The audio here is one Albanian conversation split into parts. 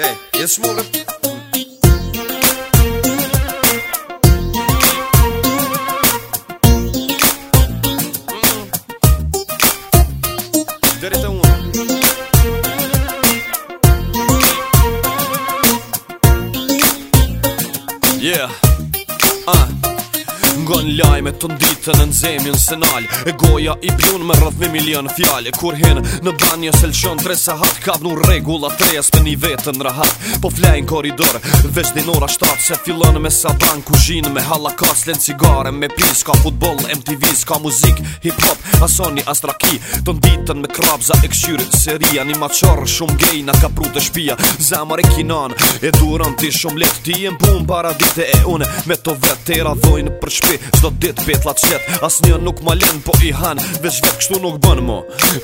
Hey, it's woman. Mm-hmm. Yeah. Uh. mungon lajme të ditë në nëzemi në senal E goja i blun me rrëdhmi milion fjale Kur hinë në banjo se lëshon tre sahat Kabnu regula treja me një vetë në rahat Po flajnë koridor, veç din ora shtatë Se fillon me saban, kushin me halakas Len cigare me pis, ka futbol, MTV Ka muzik, hip hop, asoni, astraki Të nditën me krabza e këshyri Seria, një maqarë shumë gej Na ka pru të shpia, zemar e kinan E duran ti shumë let Ti jem pun paradite e une Me to vetë, dhojnë për shpi Sdo dit petla të qet As një nuk ma lën po i han Veç vet kështu nuk bën mo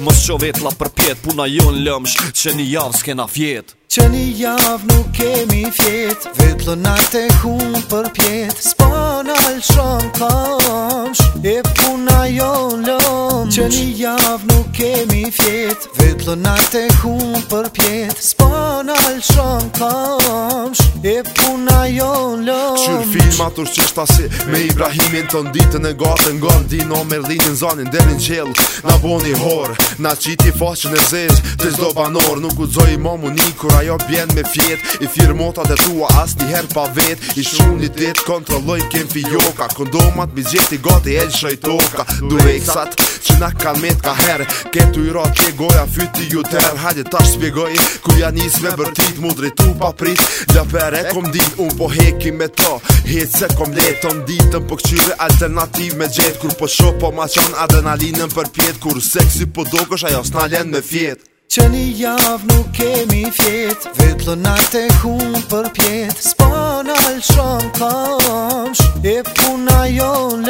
Mos qo vetla për pjet Puna jon lëmsh Që një javë s'kena fjet Që një javë nuk kemi fjet Vetlo nate hum për pjet S'pon al shumë kamsh E puna jon lëmsh Që një javë nuk kemi fjet Vetlo nate hum për pjet S'pon kanë alëshon kamsh E puna jo lëmsh Qyrë filma të rështë asi Me Ibrahimin të nditën e gatën Gon dino Merlinin zanin derin qel Na boni horë Na qiti faqën e zezë Të do banor Nuk u zoi mom uni Kur ajo bjen me fjet I firmota e tua as njëher pa vet I shumë një dit kontrolloj kem fi joka Kondomat mi gjeti gati el shrejtoka Durexat Durexat që na kanë ka herë Ketu i rat që goja fyti ju terë Hajde tash spjegoj ku ja njës me bërtit Mu drejtu pa prit Dhe për e kom dit Un po heki me to Hit se kom letën ditën Po këqyre alternativ me gjet Kur po shok po ma qon adrenalinën për pjet Kur seksi po dokësh ajo s'na lenë me fjet Që një javë nuk kemi fjet Vetë lënaj e kumë për pjet Spanal shumë kamsh E puna jonë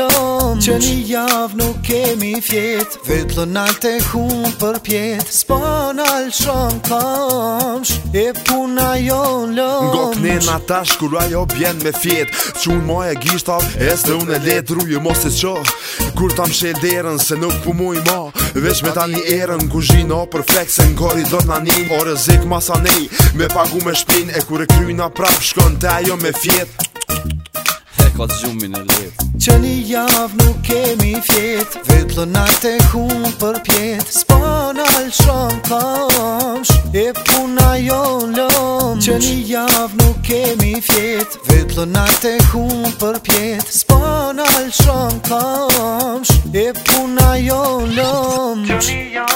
që një javë nuk kemi fjetë Vetë lënal të hunë për pjetë Spa në alë shonë kamsh E puna jo në lëmsh Ngok në në tash kur ajo bjen me fjetë unë moj e gjishtav e së të unë e letë Rujë mos të që Kur të më derën se nuk pu mu i ma Vesh me ta një erën ku zhinë o perfekt Se në koridor në një O rëzik masanej, Me pagu me shpin E kur e kryna prap shkon të ajo me fjet ka të gjumin e lirë Që një javë nuk kemi fjet Vetë lë e kumë për pjet Spa nalë shumë ka E puna jo në lëmsh Që një javë nuk kemi fjet Vetë lë e kumë për pjet Spa nalë shumë ka E puna jo në lëmsh Që një javë nuk kemi fjet